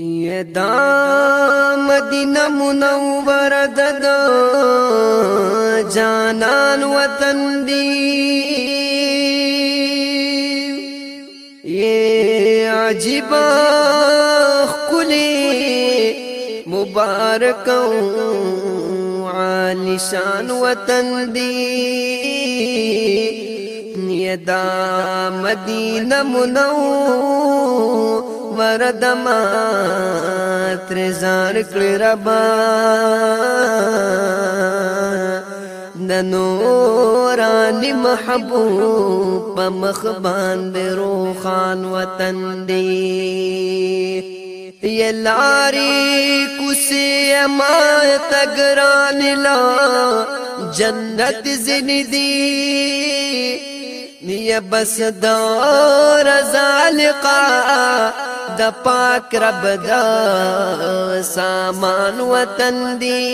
یدا مدینه منوره د جانان وطن دی یہ عجیب خلی مبارک عالی شان وطن دی یدا مدینه منوره ورد ما ترزار کړی ربا د محبوب په مخ باندې روخان وطن دی. یلاری کوسی ما تګران لا جنت زنی دی. نیا بس دور زالقا د پاک رب دا سامان وطن دی.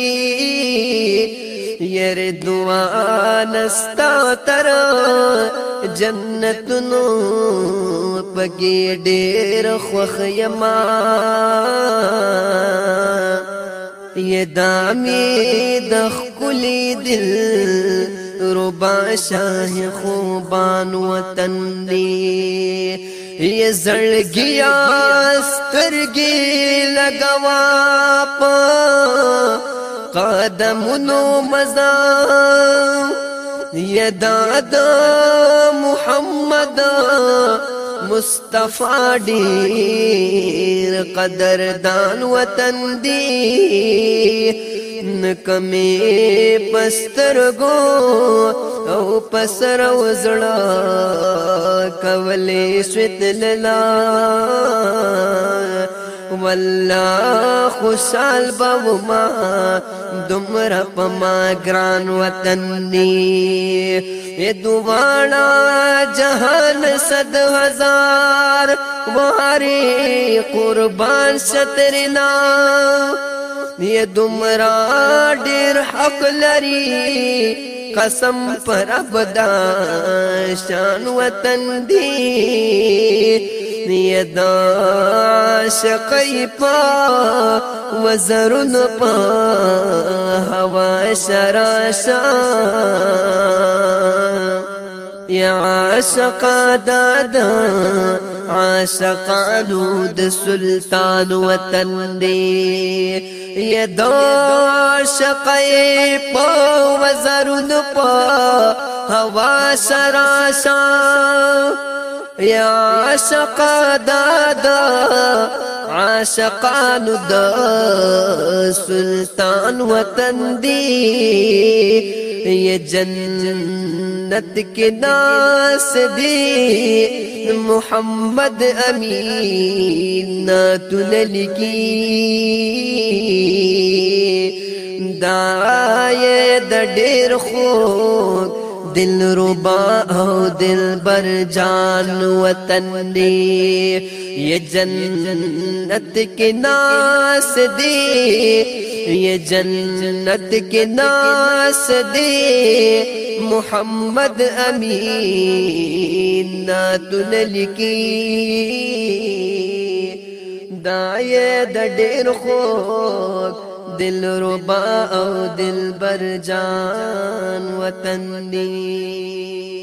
ير دعا نستا تر جنتونو پګې ډېر خوخ یما یدامي د خولي دل ربا شاه خوبان وطن دی یہ زړګیا سترګې لګوا په قدمونو مزا۔ یدا د محمد مصطفی ډیر قدردان وطن دی۔ نکمه پسترګو او پسر وزړه کولې سوتللا والله خوشال بوما دمر پما ګران وطن دی اے دوانا جهان صد هزار واری قربان سترنا یہ دمرا ډیر حق لري قسم پر ابدا شان وطن دی. یدا شقی پا وزرن پا هوا شراشا یا عاشق دادا عاشق علود سلطان وطن دی یدا شقی پا وزرن پا هوا سراشا یا عاشق دادا عاشقان د سلطان وطن دی. یہ جنت کے ناس دی محمد امین ناتن لکی دا یہ د ډیر خو دل ربا او دل بر جان وطن دی یہ جنت کے ناس دی یہ جنت کے ناس دی محمد امین ناتن لکی دائے د ډیر خوک دل ربا أو دل بر جان وطن دی